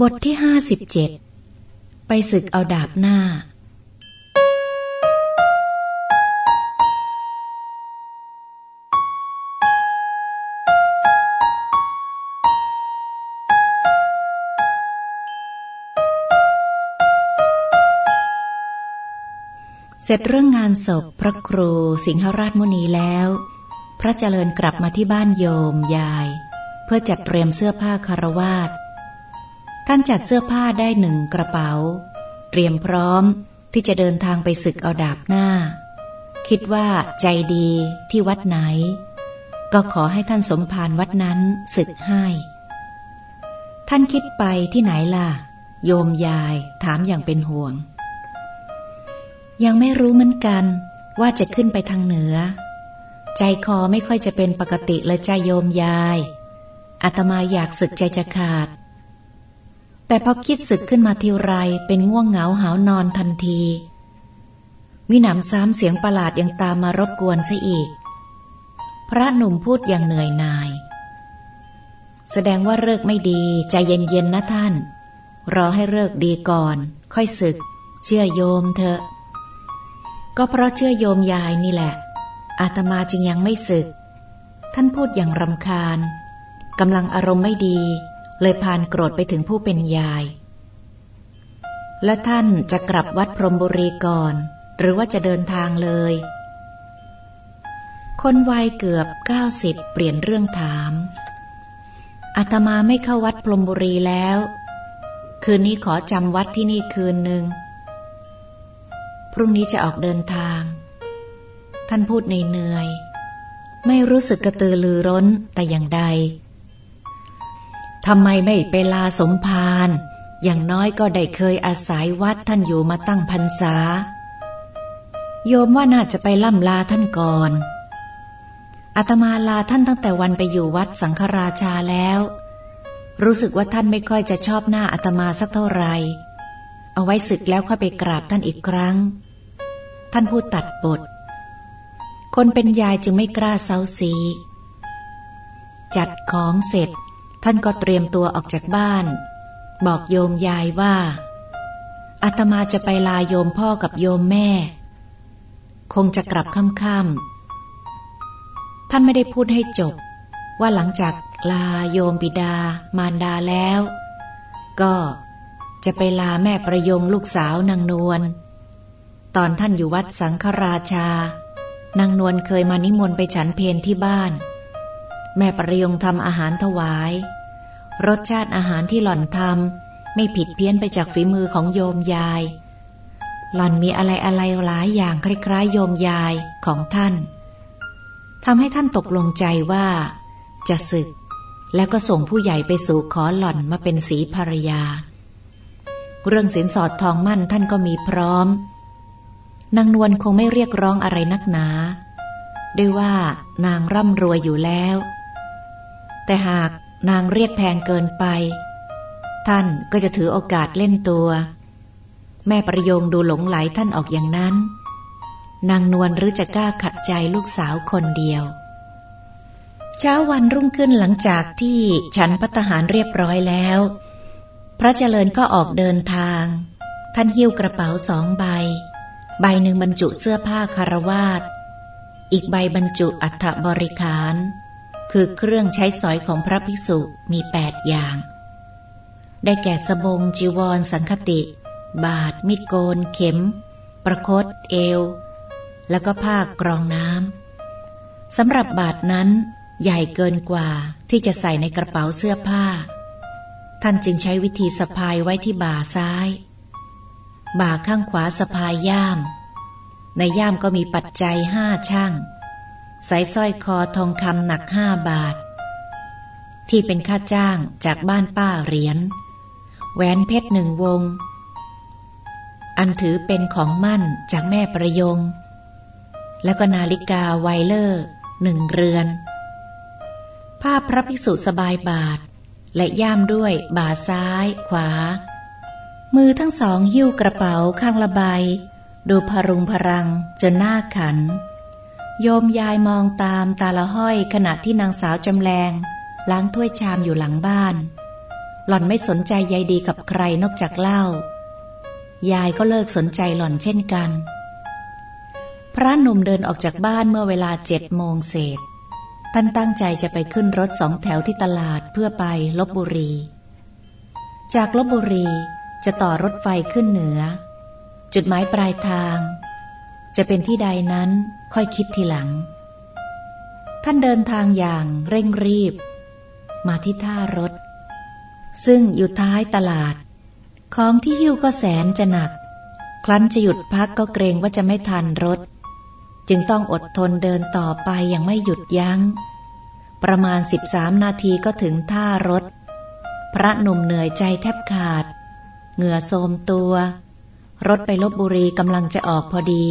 บทที่ห้าสิบเจ็ดไปศึกเอาดาบหน้า เสร็จเรื่องงานศพพระครูสิงหราชมุนีแล้ว พระเจริญกลับมาที่บ้านโยมยาย เพื่อจัดเตรียมเสื้อผ้าคารวาส ท่านจัดเสื้อผ้าได้หนึ่งกระเป๋า เตรียมพร้อมที่จะเดินทางไปศึกเอาดาบหน้า คิดว่าใจดีที่วัดไหน ก็ขอให้ท่านสมภารวัดนั้นศึกให้ ท่านคิดไปที่ไหนล่ะ โยมยายถามอย่างเป็นห่วง ยังไม่รู้เหมือนกันว่าจะขึ้นไปทางเหนือ ใจคอไม่ค่อยจะเป็นปกติเลยใจโยมยายอาตมาอยากศึกใจจะขาด แต่พอคิดสึกขึ้นมาทีไรเป็นง่วงเหงาหานอนทันที มิหนำซ้ำเสียงประหลาดยังตามมารบกวนซะอีก พระหนุ่มพูดอย่างเหนื่อยหน่าย แสดงว่าเลิกไม่ดี ใจเย็นๆนะท่าน รอให้เลิกดีก่อน ค่อยศึก เชื่อโยมเถอะ ก็เพราะเชื่อโยมยายนี่แหละ อาตมาจึงยังไม่ศึก ท่านพูดอย่างรำคาญกำลังอารมณ์ไม่ดี เลยพานโกรธไปถึงผู้เป็นยาย และท่านจะกลับวัดพรมบุรีก่อน หรือว่าจะเดินทางเลย คนวัยเกือบเก้าสิบเปลี่ยนเรื่องถามอาตมาไม่เข้าวัดพรมบุรีแล้ว คืนนี้ขอจำวัดที่นี่คืนหนึ่งพรุ่งนี้จะออกเดินทาง ท่านพูดในเหนื่อย ไม่รู้สึกกระตือรือร้นแต่อย่างใด ทำไมไม่ไปลาสมภารอย่างน้อยก็ได้เคยอาศัยวัดท่านอยู่มาตั้งพรรษา โยมว่าน่าจะไปล่ำลาท่านก่อนอาตมาลาท่านตั้งแต่วันไปอยู่วัดสังฆราชาแล้ว รู้สึกว่าท่านไม่ค่อยจะชอบหน้าอาตมาสักเท่าไหร่เอาไว้ศึกแล้วค่อยไปกราบท่านอีกครั้ง ท่านพูดตัดบท คนเป็นยายจึงไม่กล้าเซาซี จัดของเสร็จ ท่านก็เตรียมตัวออกจากบ้าน บอกโยมยายว่าอาตมาจะไปลาโยมพ่อกับโยมแม่ คงจะกลับค่ำๆท่านไม่ได้พูดให้จบ ว่าหลังจากลาโยมบิดามารดาแล้ว ก็จะไปลาแม่ประยงลูกสาวนางนวลตอนท่านอยู่วัดสังฆราชา นางนวลเคยมานิมนต์ไปฉันเพนที่บ้าน แม่ประยงทำอาหารถวาย รสชาติอาหารที่หล่อนทำไม่ผิดเพี้ยนไปจากฝีมือของโยมยาย หล่อนมีอะไรอะไรหลายอย่างคล้ายๆ โยมยายของท่านทำให้ท่านตกลงใจว่า จะศึก แล้วก็ส่งผู้ใหญ่ไปสู่ขอหล่อนมาเป็นสีภรรยา เรื่องสินสอดทองมั่นท่านก็มีพร้อมนางนวลคงไม่เรียกร้องอะไรนักหนา ด้วยว่านางร่ำรวยอยู่แล้ว แต่หากนางเรียกแพงเกินไป ท่านก็จะถือโอกาสเล่นตัว แม่ประโยงดูหลงไหลท่านออกอย่างนั้น นางนวลหรือจะกล้าขัดใจลูกสาวคนเดียว เช้าวันรุ่งขึ้นหลังจากที่ฉันพัตหารเรียบร้อยแล้ว พระเจริญก็ออกเดินทาง ท่านหิ้วกระเป๋าสองใบ ใบหนึ่งบรรจุเสื้อผ้าคารวาสอีกใบบรรจุอัฐบริขาร คือเครื่องใช้สอยของพระภิกษุมีแปดอย่าง ได้แก่สบงจีวร สังคติ บาทมิดโกน เข็ม ประคตเอว แล้วก็ผ้ากรองน้ำสำหรับบาทนั้นใหญ่เกินกว่าที่จะใส่ในกระเป๋าเสื้อผ้า ท่านจึงใช้วิธีสะพายไว้ที่บ่าซ้าย บ่าข้างขวาสะพายย่าม ในย่ามก็มีปัจจัยห้าช่าง สายสร้อยคอทองคำหนักห้าบาท ที่เป็นค่าจ้างจากบ้านป้าเหรียญแหวนเพชรหนึ่งวง อันถือเป็นของมั่นจากแม่ประยง แล้วก็นาฬิกาไวเลอร์หนึ่งเรือนภาพพระภิกษุสบายบาท และย่ามด้วยบ่าซ้ายขวา มือทั้งสองหิ้วกระเป๋าข้างละใบดูพรุงพรังจนหน้าขัน โยมยายมองตามตาละห้อยขณะที่นางสาวจำแรงล้างถ้วยชามอยู่หลังบ้าน หล่อนไม่สนใจใยดีกับใครนอกจากเหล้า ยายก็เลิกสนใจหล่อนเช่นกัน พระหนุ่มเดินออกจากบ้านเมื่อเวลาเจ็ดโมงเศษ ท่านตั้งใจจะไปขึ้นรถสองแถวที่ตลาดเพื่อไปลบบุรี จากลบบุรีจะต่อรถไฟขึ้นเหนือ จุดหมายปลายทาง จะเป็นที่ใดนั้นค่อยคิดทีหลัง ท่านเดินทางอย่างเร่งรีบ มาที่ท่ารถ ซึ่งอยู่ท้ายตลาด ของที่หิ้วก็แสนจะหนัก ครั้นจะหยุดพักก็เกรงว่าจะไม่ทันรถ จึงต้องอดทนเดินต่อไปอย่างไม่หยุดยัง้ง ประมาณสิบสามนาทีก็ถึงท่ารถ พระหนุ่มเหนื่อยใจแทบขาด เหงื่อโทมตัวรถไปลบบุรีกำลังจะออกพอดี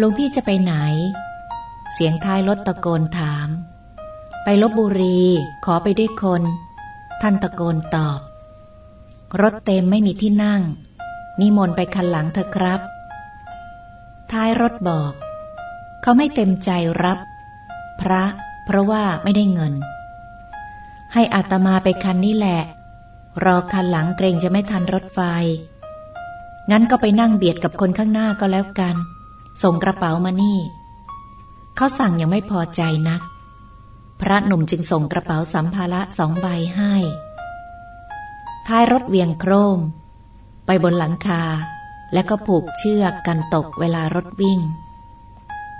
หลวงพี่จะไปไหน เสียงท้ายรถตะโกนถาม ไปลบบุรี ขอไปด้วยคน ท่านตะโกนตอบ รถเต็มไม่มีที่นั่ง นิมนต์ไปคันหลังเถอะครับ ท้ายรถบอก เขาไม่เต็มใจรับ พระ เพราะว่าไม่ได้เงิน ให้อาตมาไปคันนี้แหละ รอคันหลังเกรงจะไม่ทันรถไฟ งั้นก็ไปนั่งเบียดกับคนข้างหน้าก็แล้วกัน ส่งกระเป๋ามานี่ เขาสั่งยังไม่พอใจนัก พระหนุ่มจึงส่งกระเป๋าสัมภาระสองใบให้ ท้ายรถเวียงโครม ไปบนหลังคา และก็ผูกเชือกกันตกเวลารถวิ่ง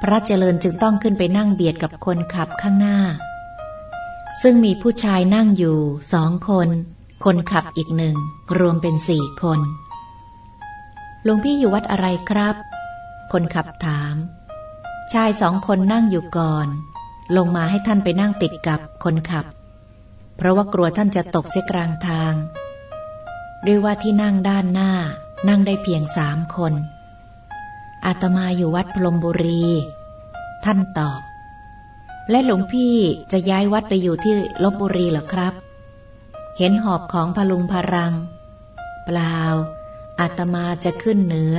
พระเจริญจึงต้องขึ้นไปนั่งเบียดกับคนขับข้างหน้า ซึ่งมีผู้ชายนั่งอยู่สองคน คนขับอีกหนึ่งรวมเป็นสี่คนหลวงพี่อยู่วัดอะไรครับ คนขับถาม ชายสองคนนั่งอยู่ก่อน ลงมาให้ท่านไปนั่งติดกับคนขับ เพราะว่ากลัวท่านจะตกเสียกลางทาง ด้วยว่าที่นั่งด้านหน้า นั่งได้เพียงสามคน อาตมาอยู่วัดพลมบุรี ท่านตอบ และหลวงพี่จะย้ายวัดไปอยู่ที่ลบบุรีเหรอครับ เห็นหอบของพลุงพรัง เปล่าอาตมาจะขึ้นเหนือ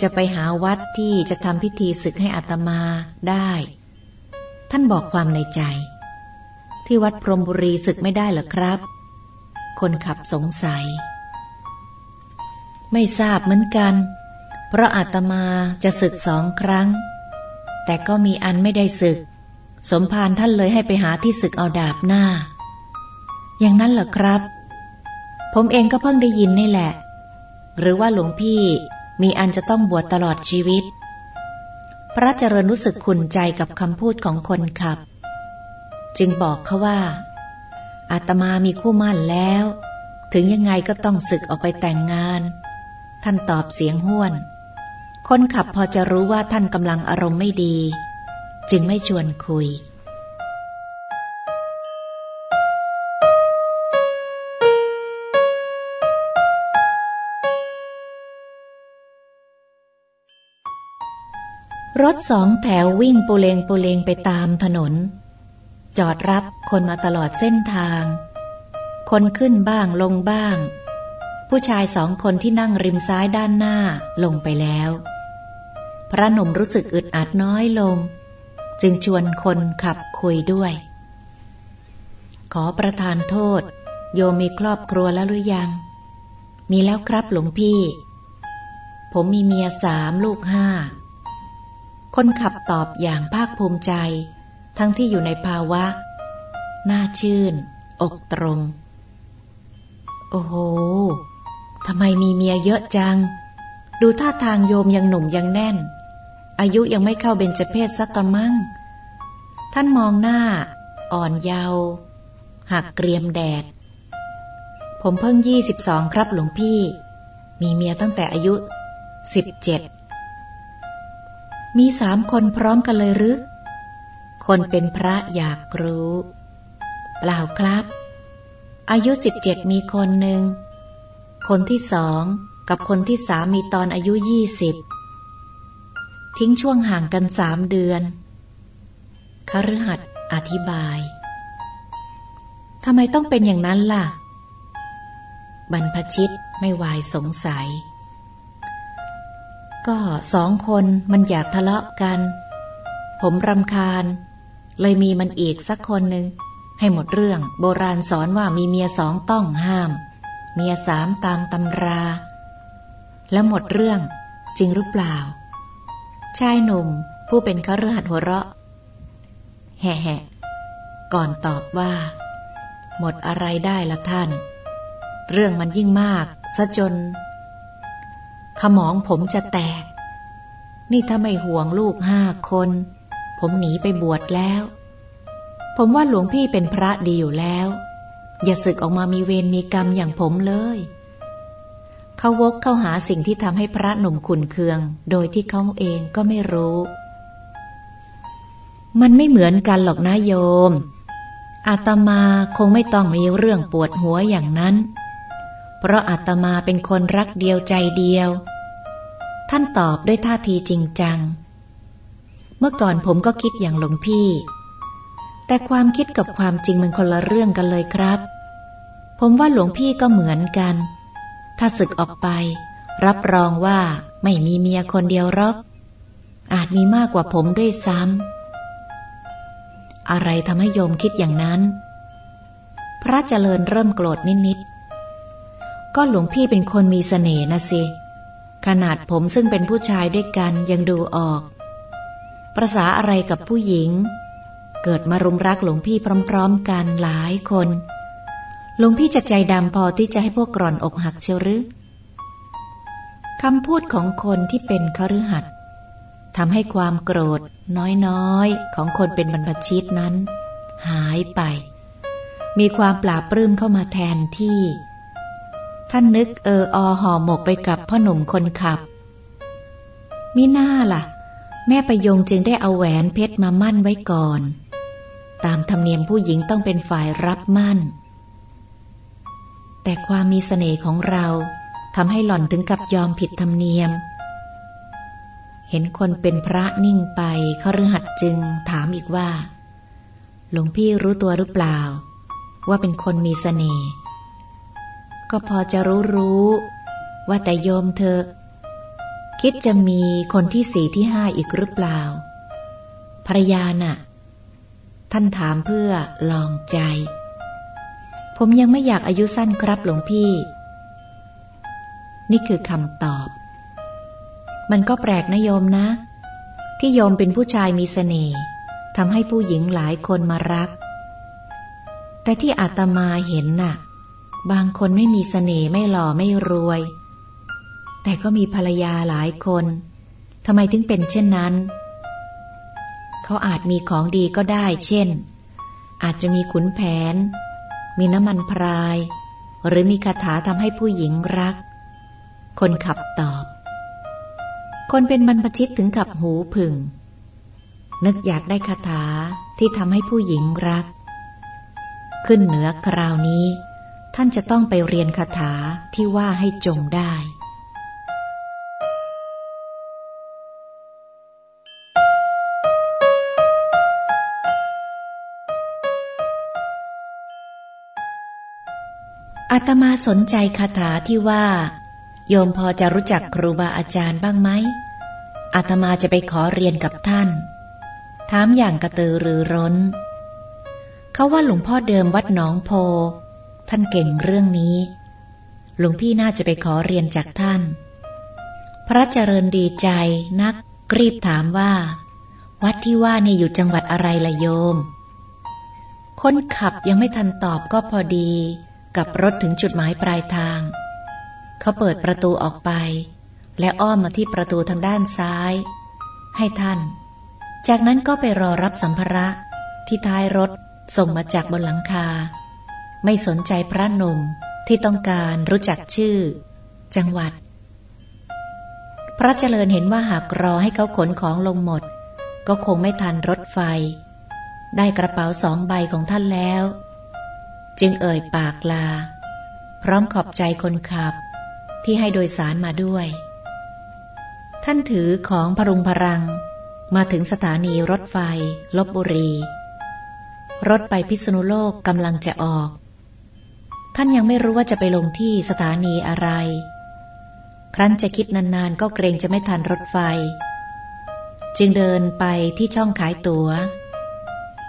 จะไปหาวัดที่จะทำพิธีศึกให้อัตมาได้ ท่านบอกความในใจ ที่วัดพรมบุรีศึกไม่ได้เหรอครับ คนขับสงสัย ไม่ทราบเหมือนกัน เพราะอาตมาจะศึกสองครั้ง แต่ก็มีอันไม่ได้ศึก สมภารท่านเลยให้ไปหาที่ศึกเอาดาบหน้า อย่างนั้นเหรอครับ ผมเองก็เพิ่งได้ยินนี่แหละ หรือว่าหลวงพี่ มีอันจะต้องบวชตลอดชีวิต พระเจริญรู้สึกขุนใจกับคำพูดของคนขับ จึงบอกเขาว่า อาตมามีคู่มั่นแล้ว ถึงยังไงก็ต้องศึกออกไปแต่งงาน ท่านตอบเสียงห้วน คนขับพอจะรู้ว่าท่านกำลังอารมณ์ไม่ดี จึงไม่ชวนคุย รถสองแถววิ่งปูเลงปูเลงไปตามถนน จอดรับคนมาตลอดเส้นทาง คนขึ้นบ้างลงบ้าง ผู้ชายสองคนที่นั่งริมซ้ายด้านหน้าลงไปแล้ว พระหนุ่มรู้สึกอึดอัดน้อยลง จึงชวนคนขับคุยด้วย ขอประทานโทษ โยมมีครอบครัวแล้วหรือยัง มีแล้วครับหลวงพี่ ผมมีเมียสามลูกห้า คนขับตอบอย่างภาคภูมิใจ ทั้งที่อยู่ในภาวะ หน้าชื่น อกตรง โอ้โหทำไมมีเมียเยอะจัง ดูท่าทางโยมยังหนุ่มยังแน่น อายุยังไม่เข้าเบญจเพศสักกมั่ง ท่านมองหน้า อ่อนเยาว์หักเกรียมแดด ผมเพิ่งยี่สิบสองครับหลวงพี่ มีเมียตั้งแต่อายุสิบเจ็ด มีสามคนพร้อมกันเลยหรือ คนเป็นพระอยากรู้ เปล่าครับ อายุสิบเจ็ดมีคนหนึ่ง คนที่สองกับคนที่สามมีตอนอายุยี่สิบ ทิ้งช่วงห่างกันสามเดือนคฤหัสอธิบาย ทำไมต้องเป็นอย่างนั้นล่ะ บรรพชิตไม่วายสงสัย ก็สองคนมันอยากทะเลาะกัน ผมรำคาญ เลยมีมันอีกสักคนหนึ่งให้หมดเรื่องโบราณสอนว่ามีเมียสองต้องห้าม เมียสามตามตำรา แล้วหมดเรื่องจริงหรือเปล่า ชายหนุ่มผู้เป็นคฤหัสหัวเราะ แห่แห่ก่อนตอบว่า หมดอะไรได้ละท่าน เรื่องมันยิ่งมากซะจน ขมองผมจะแตก นี่ถ้าไม่ห่วงลูกห้าคน ผมหนีไปบวชแล้ว ผมว่าหลวงพี่เป็นพระดีอยู่แล้ว อย่าสึกออกมามีเวรมีกรรมอย่างผมเลยเขาวกเข้าหาสิ่งที่ทำให้พระหนุ่มขุนเคือง โดยที่เขาเองก็ไม่รู้ มันไม่เหมือนกันหรอกนะโยม อาตมาคงไม่ต้องมีเรื่องปวดหัวอย่างนั้น เพราะอาตมาเป็นคนรักเดียวใจเดียว ท่านตอบด้วยท่าทีจริงจัง เมื่อก่อนผมก็คิดอย่างหลวงพี่ แต่ความคิดกับความจริงมันคนละเรื่องกันเลยครับ ผมว่าหลวงพี่ก็เหมือนกัน ถ้าศึกออกไป รับรองว่าไม่มีเมียคนเดียวหรอก อาจมีมากกว่าผมด้วยซ้ำ อะไรทำให้โยมคิดอย่างนั้น พระเจริญเริ่มโกรธนิดๆ ก็หลวงพี่เป็นคนมีเสน่ห์นะสิ ขนาดผมซึ่งเป็นผู้ชายด้วยกันยังดูออก ประษาอะไรกับผู้หญิง เกิดมารุมรักหลวงพี่พร้อมๆกันหลายคน หลวงพี่จะใจดำพอที่จะให้พวกกรอนอกหักเชียวหรือคำพูดของคนที่เป็นคฤหัสถ์ทำให้ความโกรธน้อยๆ ของคนเป็นบรรพชิตนั้น หายไป มีความปราบปลื้มเข้ามาแทนที่ ท่านนึกเอออห่อหมกไปกับพ่อหนุ่มคนขับ มิน่าล่ะ แม่ประยงจึงได้เอาแหวนเพชรมามั่นไว้ก่อน ตามธรรมเนียมผู้หญิงต้องเป็นฝ่ายรับมั่น แต่ความมีเสน่ห์ของเราทำให้หล่อนถึงกับยอมผิดธรรมเนียม เห็นคนเป็นพระนิ่งไปเขาฤหัสจึงถามอีกว่า หลวงพี่รู้ตัวหรือเปล่า ว่าเป็นคนมีเสน่ห์ ก็พอจะรู้รู้ ว่าแต่โยมเธอ คิดจะมีคนที่สี่ที่ห้าอีกหรือเปล่าภรรยาน่ะ ท่านถามเพื่อลองใจ ผมยังไม่อยากอายุสั้นครับหลวงพี่ นี่คือคำตอบ มันก็แปลกนะโยมนะ ที่โยมเป็นผู้ชายมีเสน่ห์ทำให้ผู้หญิงหลายคนมารัก แต่ที่อาตมาเห็นน่ะ บางคนไม่มีเสน่ห์ไม่หล่อไม่รวย แต่ก็มีภรรยาหลายคนทำไมถึงเป็นเช่นนั้น เขาอาจมีของดีก็ได้ เช่น อาจจะมีขุนแผน มีน้ำมันพราย หรือมีคาถาทำให้ผู้หญิงรัก คนขับตอบ คนเป็นบรรพชิตถึงกับหูผึ่ง นึกอยากได้คาถาที่ทำให้ผู้หญิงรัก ขึ้นเหนือคราวนี้ ท่านจะต้องไปเรียนคาถาที่ว่าให้จงได้ อาตมาสนใจคาถาที่ว่า โยมพอจะรู้จักครูบาอาจารย์บ้างไหมอาตมาจะไปขอเรียนกับท่าน ถามอย่างกระตือรือร้น เขาว่าหลวงพ่อเดิมวัดหนองโพ ท่านเก่งเรื่องนี้ หลวงพี่น่าจะไปขอเรียนจากท่าน พระเจริญดีใจนักกรีบถามว่า วัดที่ว่านี่อยู่จังหวัดอะไรละโยม คนขับยังไม่ทันตอบก็พอดี กับรถถึงจุดหมายปลายทาง เขาเปิดประตูออกไป และอ้อมมาที่ประตูทางด้านซ้าย ให้ท่าน จากนั้นก็ไปรอรับสัมภาระที่ท้ายรถส่งมาจากบนหลังคา ไม่สนใจพระนมที่ต้องการรู้จักชื่อ จังหวัด พระเจริญเห็นว่าหากรอให้เขาขนของลงหมด ก็คงไม่ทันรถไฟ ได้กระเป๋าสองใบของท่านแล้ว จึงเอ่ยปากลา พร้อมขอบใจคนขับ ที่ให้โดยสารมาด้วย ท่านถือของพรุงพรัง มาถึงสถานีรถไฟลบบุรี รถไปพิษณุโลกกำลังจะออก ท่านยังไม่รู้ว่าจะไปลงที่สถานีอะไร ครั้นจะคิดนานๆ ก็เกรงจะไม่ทันรถไฟ จึงเดินไปที่ช่องขายตัว๋ว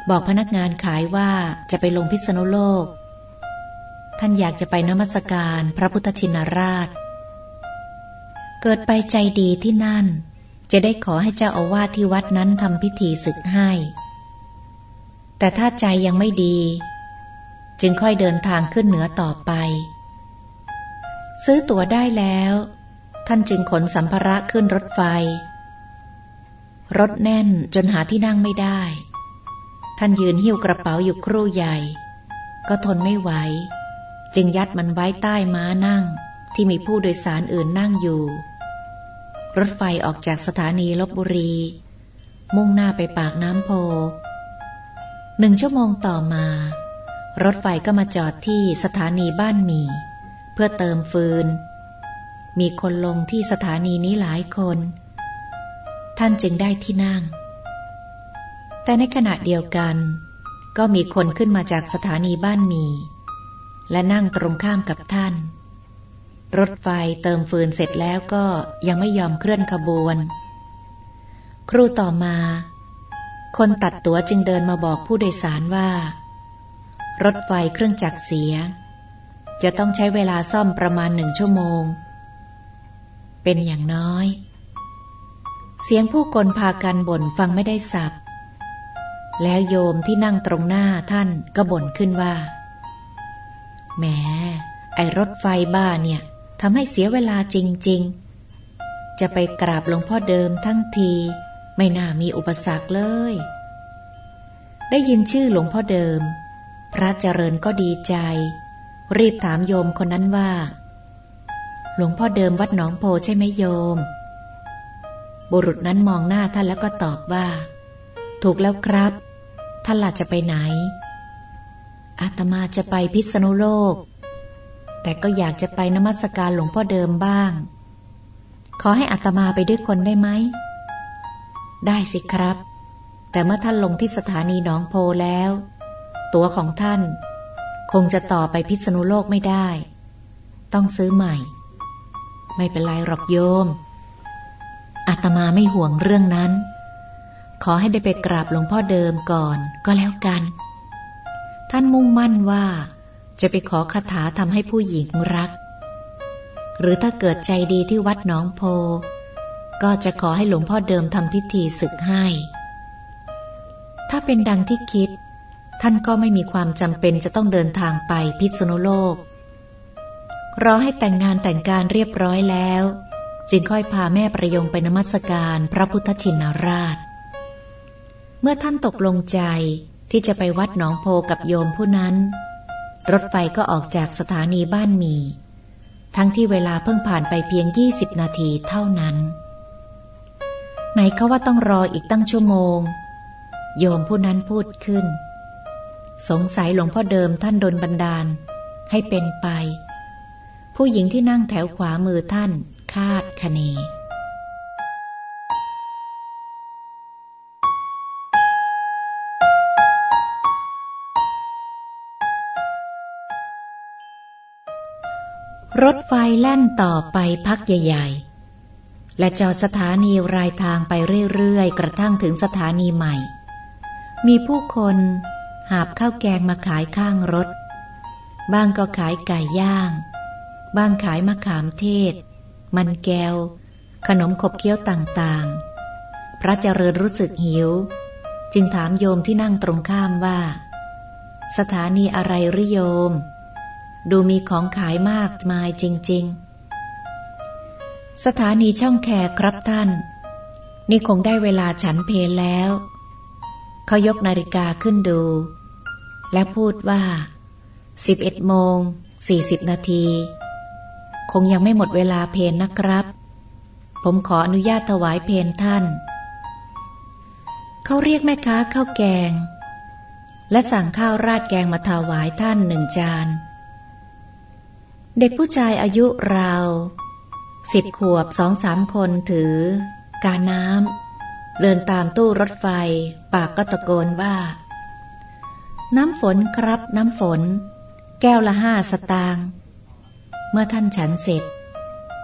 บอกพนักงานขายว่าจะไปลงพิษณุโลก ท่านอยากจะไปนมัสการพระพุทธชินราช เกิดไปใจดีที่นั่น จะได้ขอให้เจ้าอาวาสที่วัดนั้นทำพิธีศึกให้ แต่ถ้าใจยังไม่ดี จึงค่อยเดินทางขึ้นเหนือต่อไป ซื้อตั๋วได้แล้ว ท่านจึงขนสัมภาระขึ้นรถไฟ รถแน่นจนหาที่นั่งไม่ได้ ท่านยืนหิ้วกระเป๋าอยู่ครู่ใหญ่ ก็ทนไม่ไหว จึงยัดมันไว้ใต้ม้านั่งที่มีผู้โดยสารอื่นนั่งอยู่ รถไฟออกจากสถานีลบบุรี มุ่งหน้าไปปากน้ำโพหนึ่งชั่วโมงต่อมา รถไฟก็มาจอดที่สถานีบ้านมี เพื่อเติมฟืน มีคนลงที่สถานีนี้หลายคน ท่านจึงได้ที่นั่ง แต่ในขณะเดียวกัน ก็มีคนขึ้นมาจากสถานีบ้านมี และนั่งตรงข้ามกับท่าน รถไฟเติมฟืนเสร็จแล้วก็ยังไม่ยอมเคลื่อนขบวน ครูต่อมา คนตัดตั๋วจึงเดินมาบอกผู้โดยสารว่า รถไฟเครื่องจักรเสีย จะต้องใช้เวลาซ่อมประมาณหนึ่งชั่วโมง เป็นอย่างน้อย เสียงผู้คนพากันบ่นฟังไม่ได้สับ แล้วโยมที่นั่งตรงหน้าท่านก็บ่นขึ้นว่า แหม ไอรถไฟบ้าเนี่ยทำให้เสียเวลาจริง ๆ จะไปกราบหลวงพ่อเดิมทั้งที ไม่น่ามีอุปสรรคเลย ได้ยินชื่อหลวงพ่อเดิม พระเจริญก็ดีใจ รีบถามโยมคนนั้นว่า หลวงพ่อเดิมวัดหนองโพใช่ไหมโยม บุรุษนั้นมองหน้าท่านแล้วก็ตอบว่า ถูกแล้วครับ ท่านล่ะจะไปไหน อาตมาจะไปพิษณุโลก แต่ก็อยากจะไปนมัสการหลวงพ่อเดิมบ้าง ขอให้อาตมาไปด้วยคนได้ไหม ได้สิครับ แต่เมื่อท่านลงที่สถานีหนองโพแล้ว ตั๋วของท่าน คงจะต่อไปพิษณุโลกไม่ได้ ต้องซื้อใหม่ ไม่เป็นไรหรอกโยมอาตมาไม่ห่วงเรื่องนั้น ขอให้ได้ไปกราบหลวงพ่อเดิมก่อนก็แล้วกัน ท่านมุ่งมั่นว่า จะไปขอคาถาทำให้ผู้หญิงรัก หรือถ้าเกิดใจดีที่วัดหนองโพ ก็จะขอให้หลวงพ่อเดิมทำพิธีศึกให้ ถ้าเป็นดังที่คิด ท่านก็ไม่มีความจำเป็นจะต้องเดินทางไปพิษณุโลก รอให้แต่งงานแต่งการเรียบร้อยแล้ว จึงค่อยพาแม่ประยงไปนมัสการพระพุทธชินราช เมื่อท่านตกลงใจที่จะไปวัดหนองโพกับโยมผู้นั้น รถไฟก็ออกจากสถานีบ้านมี ทั้งที่เวลาเพิ่งผ่านไปเพียงยี่สิบนาทีเท่านั้น ไหนเขาว่าต้องรออีกตั้งชั่วโมง โยมผู้นั้นพูดขึ้น สงสัยหลวงพ่อเดิมท่านโดนบันดาล ให้เป็นไป ผู้หญิงที่นั่งแถวขวามือท่าน คาดคะเนรถไฟแล่นต่อไปพักใหญ่ๆ และจอดสถานีรายทางไปเรื่อยๆ กระทั่งถึงสถานีใหม่ มีผู้คน หาบข้าวแกงมาขายข้างรถ บ้างก็ขายไก่ย่าง บ้างขายมะขามเทศ มันแก้ว ขนมขบเคี้ยวต่างๆ พระเจริญรู้สึกหิว จึงถามโยมที่นั่งตรงข้ามว่า สถานีอะไรหรือโยม ดูมีของขายมากมายจริง ๆ สถานีช่องแคครับท่าน นี่คงได้เวลาฉันเพลแล้วเขายกนาฬิกาขึ้นดู และพูดว่า 11โมง40 นาที คงยังไม่หมดเวลาเพลนนะครับ ผมขออนุญาตถวายเพลนท่าน เขาเรียกแม่ค้าข้าวแกง และสั่งข้าวราดแกงมาถวายท่านหนึ่งจาน เด็กผู้ชายอายุราวสิบขวบสองสามคนถือ กาน้ำเดินตามตู้รถไฟ ปากก็ตะโกนว่า น้ำฝนครับน้ำฝน แก้วละห้าสตางค์เมื่อท่านฉันเสร็จ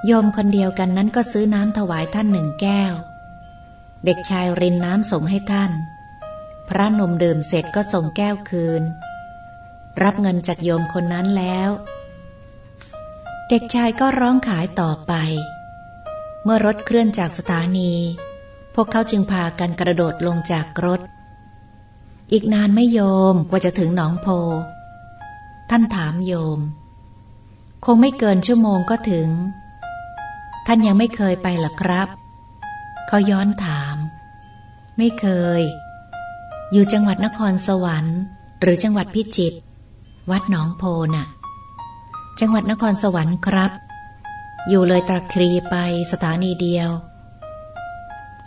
โยมคนเดียวกันนั้นก็ซื้อน้ำถวายท่านหนึ่งแก้ว เด็กชายรินน้ำส่งให้ท่าน พระนมดื่มเสร็จก็ส่งแก้วคืน รับเงินจากโยมคนนั้นแล้ว เด็กชายก็ร้องขายต่อไป เมื่อรถเคลื่อนจากสถานี พวกเขาจึงพากันกระโดดลงจากรถ อีกนานไม่โยมกว่าจะถึงหนองโพ ท่านถามโยม คงไม่เกินชั่วโมงก็ถึง ท่านยังไม่เคยไปหรอครับ เขาย้อนถาม ไม่เคย อยู่จังหวัดนครสวรรค์ หรือจังหวัดพิจิตร วัดหนองโพน่ะ จังหวัดนครสวรรค์ครับ อยู่เลยตะครีไปสถานีเดียว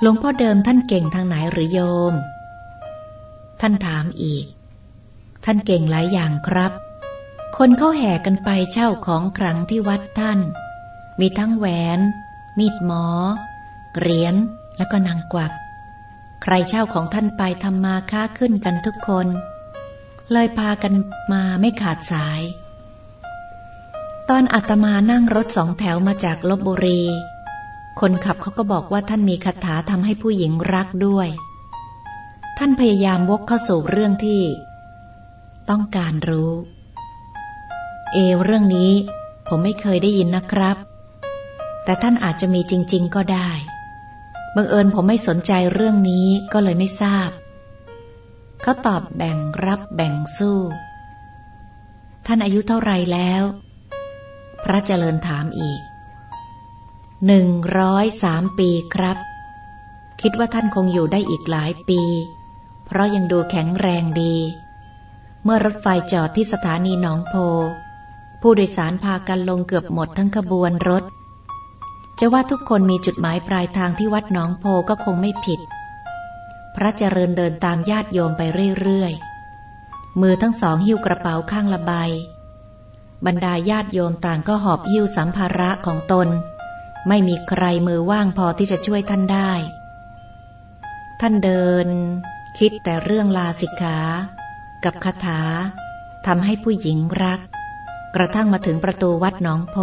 หลวงพ่อเดิมท่านเก่งทางไหนหรือโยม ท่านถามอีก ท่านเก่งหลายอย่างครับ คนเข้าแห่กันไปเช่าของครั้งที่วัดท่าน มีทั้งแหวน มีดหมอ เหรียญ และก็นางกวัก ใครเช่าของท่านไปทำมาค้าขึ้นกันทุกคน เลยพากันมาไม่ขาดสาย ตอนอาตมานั่งรถสองแถวมาจากลบบุรี คนขับเขาก็บอกว่าท่านมีคาถาทำให้ผู้หญิงรักด้วย ท่านพยายามวกเข้าสู่เรื่องที่ ต้องการรู้ เอเรื่องนี้ ผมไม่เคยได้ยินนะครับ แต่ท่านอาจจะมีจริง ๆ ก็ได้บังเอิญผมไม่สนใจเรื่องนี้ก็เลยไม่ทราบ เขาตอบแบ่งรับแบ่งสู้ ท่านอายุเท่าไรแล้ว พระเจริญถามอีกหนึ่งร้อยสามปีครับ คิดว่าท่านคงอยู่ได้อีกหลายปี เพราะยังดูแข็งแรงดี เมื่อรถไฟจอดที่สถานีหนองโพ ผู้โดยสารพากันลงเกือบหมดทั้งขบวนรถ จะว่าทุกคนมีจุดหมายปลายทางที่วัดหนองโพก็คงไม่ผิด พระเจริญเดินตามญาติโยมไปเรื่อยๆ มือทั้งสองหิ้วกระเป๋าข้างละใบบรรดาญาติโยมต่างก็หอบหิ้วสัมภาระของตน ไม่มีใครมือว่างพอที่จะช่วยท่านได้ ท่านเดิน คิดแต่เรื่องลาสิกขา กับคาถาทำให้ผู้หญิงรัก กระทั่งมาถึงประตูวัดหนองโพ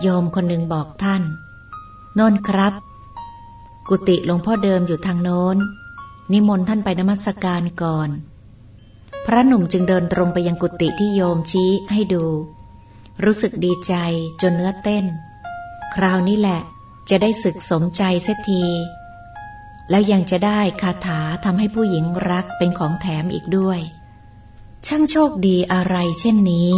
โยมคนหนึ่งบอกท่านนนครับ กุฏิหลวงพ่อเดิมอยู่ทางโน้น นิมนต์ท่านไปนมัสการก่อน พระหนุ่มจึงเดินตรงไปยังกุฏิที่โยมชี้ให้ดู รู้สึกดีใจจนเนื้อเต้น คราวนี้แหละจะได้ศึกสมใจเสียที แล้วยังจะได้คาถาทำให้ผู้หญิงรักเป็นของแถมอีกด้วย ช่างโชคดีอะไรเช่นนี้